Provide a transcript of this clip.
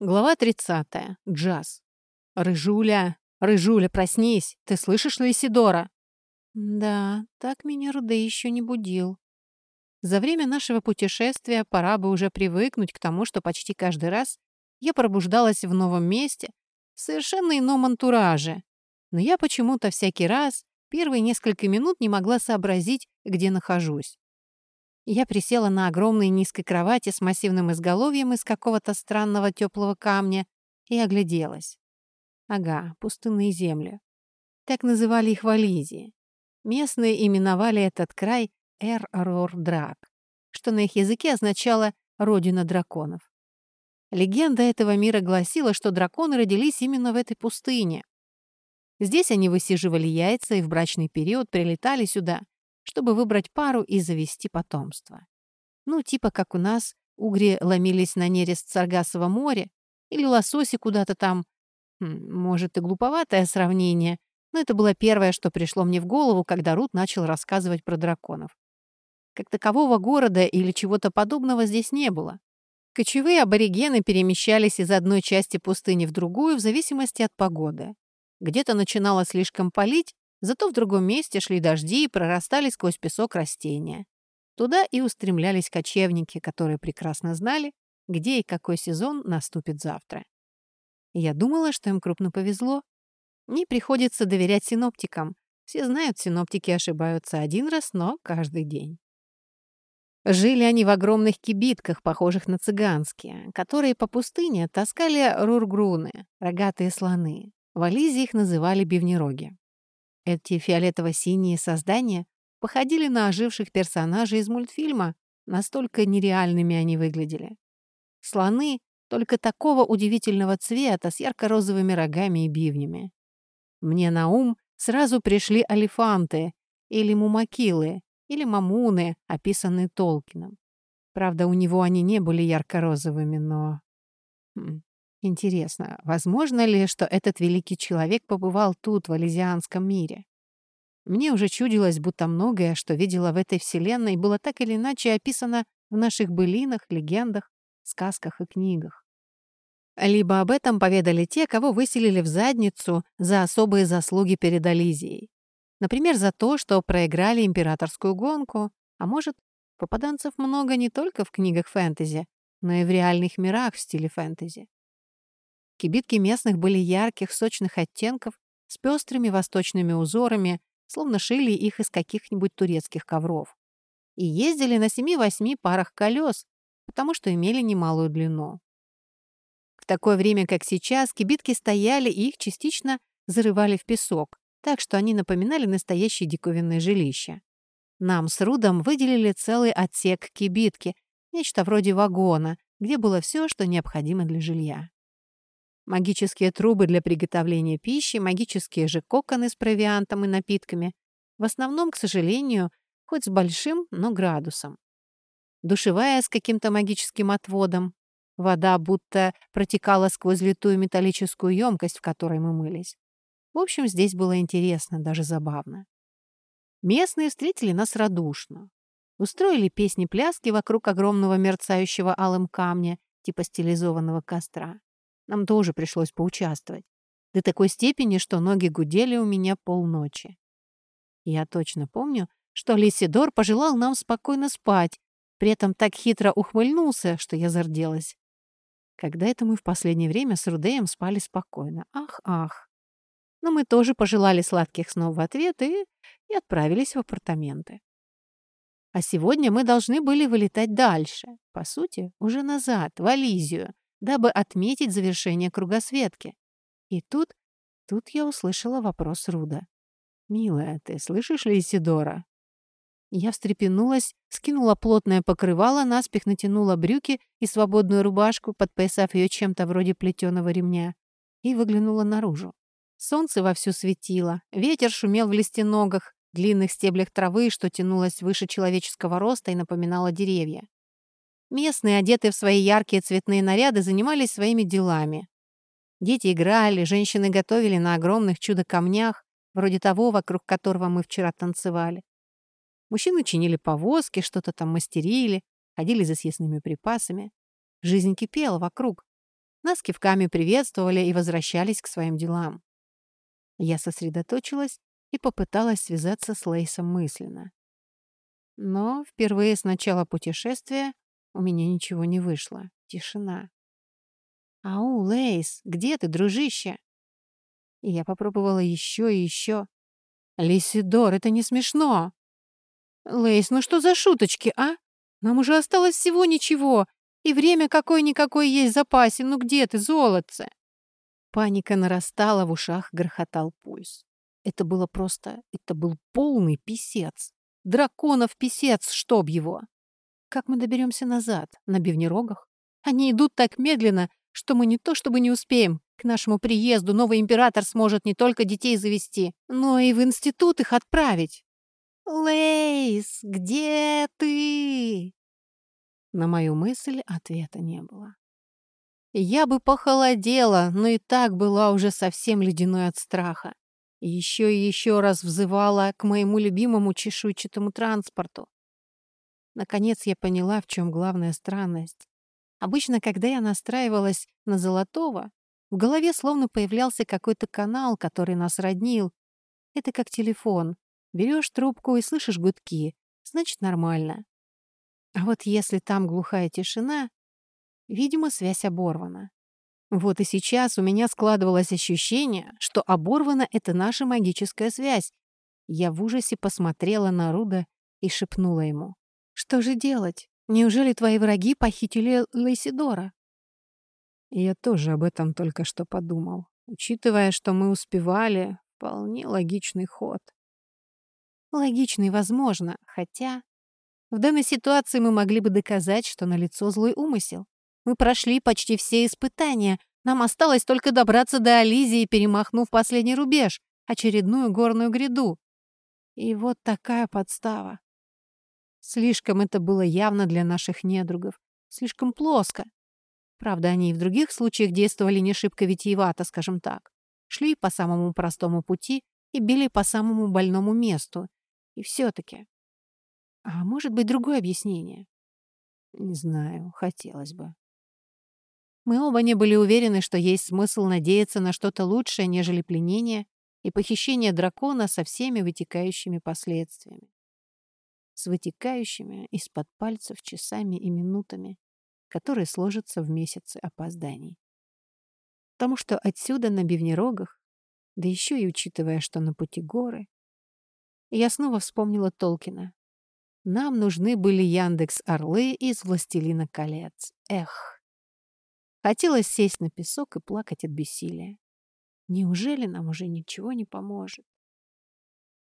Глава 30. Джаз. «Рыжуля! Рыжуля, проснись! Ты слышишь Лисидора?» Да, так меня Руде еще не будил. За время нашего путешествия пора бы уже привыкнуть к тому, что почти каждый раз я пробуждалась в новом месте, в совершенно ином антураже. Но я почему-то всякий раз первые несколько минут не могла сообразить, где нахожусь. Я присела на огромной низкой кровати с массивным изголовьем из какого-то странного теплого камня и огляделась. Ага, пустынные земли. Так называли их в Ализии. Местные именовали этот край Эр-Рор-Драк, что на их языке означало «родина драконов». Легенда этого мира гласила, что драконы родились именно в этой пустыне. Здесь они высиживали яйца и в брачный период прилетали сюда, чтобы выбрать пару и завести потомство. Ну, типа как у нас угри ломились на нерест Саргасово море или лососи куда-то там. Хм, может, и глуповатое сравнение, но это было первое, что пришло мне в голову, когда Рут начал рассказывать про драконов. Как такового города или чего-то подобного здесь не было. Кочевые аборигены перемещались из одной части пустыни в другую в зависимости от погоды. Где-то начинало слишком палить, Зато в другом месте шли дожди и прорастали сквозь песок растения. Туда и устремлялись кочевники, которые прекрасно знали, где и какой сезон наступит завтра. Я думала, что им крупно повезло. Не приходится доверять синоптикам. Все знают, синоптики ошибаются один раз, но каждый день. Жили они в огромных кибитках, похожих на цыганские, которые по пустыне таскали рургруны, рогатые слоны. В Ализе их называли бивнероги. Эти фиолетово-синие создания походили на оживших персонажей из мультфильма, настолько нереальными они выглядели. Слоны только такого удивительного цвета с ярко-розовыми рогами и бивнями. Мне на ум сразу пришли алифанты или мумакилы, или мамуны, описанные Толкином. Правда, у него они не были ярко-розовыми, но... Хм. Интересно, возможно ли, что этот великий человек побывал тут, в Ализианском мире? Мне уже чудилось, будто многое, что видела в этой вселенной, было так или иначе описано в наших былинах, легендах, сказках и книгах. Либо об этом поведали те, кого выселили в задницу за особые заслуги перед Ализией. Например, за то, что проиграли императорскую гонку, а может, попаданцев много не только в книгах фэнтези, но и в реальных мирах в стиле фэнтези. Кибитки местных были ярких, сочных оттенков, с пестрыми восточными узорами, словно шили их из каких-нибудь турецких ковров. И ездили на семи-восьми парах колес, потому что имели немалую длину. В такое время, как сейчас, кибитки стояли и их частично зарывали в песок, так что они напоминали настоящие диковинные жилища. Нам с Рудом выделили целый отсек кибитки, нечто вроде вагона, где было все, что необходимо для жилья магические трубы для приготовления пищи, магические же коконы с провиантом и напитками. В основном, к сожалению, хоть с большим, но градусом. Душевая с каким-то магическим отводом. Вода будто протекала сквозь литую металлическую емкость, в которой мы мылись. В общем, здесь было интересно, даже забавно. Местные встретили нас радушно. Устроили песни-пляски вокруг огромного мерцающего алым камня, типа стилизованного костра. Нам тоже пришлось поучаствовать. До такой степени, что ноги гудели у меня полночи. Я точно помню, что Лисидор пожелал нам спокойно спать, при этом так хитро ухмыльнулся, что я зарделась. Когда это мы в последнее время с Рудеем спали спокойно? Ах, ах. Но мы тоже пожелали сладких снов в ответ и, и отправились в апартаменты. А сегодня мы должны были вылетать дальше, по сути, уже назад, в Ализию, дабы отметить завершение кругосветки. И тут, тут я услышала вопрос Руда. «Милая, ты слышишь ли Исидора?» Я встрепенулась, скинула плотное покрывало, наспех натянула брюки и свободную рубашку, подпоясав ее чем-то вроде плетеного ремня, и выглянула наружу. Солнце вовсю светило, ветер шумел в листеногах, длинных стеблях травы, что тянулось выше человеческого роста и напоминало деревья. Местные, одетые в свои яркие цветные наряды, занимались своими делами. Дети играли, женщины готовили на огромных чудо-камнях, вроде того, вокруг которого мы вчера танцевали. Мужчины чинили повозки, что-то там мастерили, ходили за съестными припасами. Жизнь кипела вокруг. Нас кивками приветствовали и возвращались к своим делам. Я сосредоточилась и попыталась связаться с Лейсом мысленно. Но впервые с начала путешествия у меня ничего не вышло. Тишина. «Ау, Лейс, где ты, дружище?» И я попробовала еще и еще. «Лисидор, это не смешно!» «Лейс, ну что за шуточки, а? Нам уже осталось всего ничего, и время какое-никакое есть в запасе. Ну где ты, золотце?» Паника нарастала, в ушах грохотал пульс. Это было просто... Это был полный писец. Драконов писец, чтоб его! Как мы доберемся назад? На бивнерогах? Они идут так медленно, что мы не то чтобы не успеем. К нашему приезду новый император сможет не только детей завести, но и в институт их отправить. «Лейс, где ты?» На мою мысль ответа не было. Я бы похолодела, но и так была уже совсем ледяной от страха. Еще и еще раз взывала к моему любимому чешуйчатому транспорту. Наконец я поняла, в чем главная странность. Обычно, когда я настраивалась на Золотого, в голове словно появлялся какой-то канал, который нас роднил. Это как телефон. Берешь трубку и слышишь гудки. Значит, нормально. А вот если там глухая тишина, видимо, связь оборвана. Вот и сейчас у меня складывалось ощущение, что оборвана — это наша магическая связь. Я в ужасе посмотрела на Руда и шепнула ему. «Что же делать? Неужели твои враги похитили Лейсидора?» Я тоже об этом только что подумал. Учитывая, что мы успевали, вполне логичный ход. Логичный, возможно, хотя... В данной ситуации мы могли бы доказать, что налицо злой умысел. Мы прошли почти все испытания. Нам осталось только добраться до Ализии, перемахнув последний рубеж, очередную горную гряду. И вот такая подстава. Слишком это было явно для наших недругов. Слишком плоско. Правда, они и в других случаях действовали не шибко витиевато, скажем так. Шли по самому простому пути и били по самому больному месту. И все-таки. А может быть, другое объяснение? Не знаю, хотелось бы. Мы оба не были уверены, что есть смысл надеяться на что-то лучшее, нежели пленение и похищение дракона со всеми вытекающими последствиями с вытекающими из-под пальцев часами и минутами, которые сложатся в месяцы опозданий. Потому что отсюда на бивнерогах, да еще и учитывая, что на пути горы, я снова вспомнила Толкина. Нам нужны были Яндекс-Орлы из «Властелина колец». Эх! Хотелось сесть на песок и плакать от бессилия. Неужели нам уже ничего не поможет?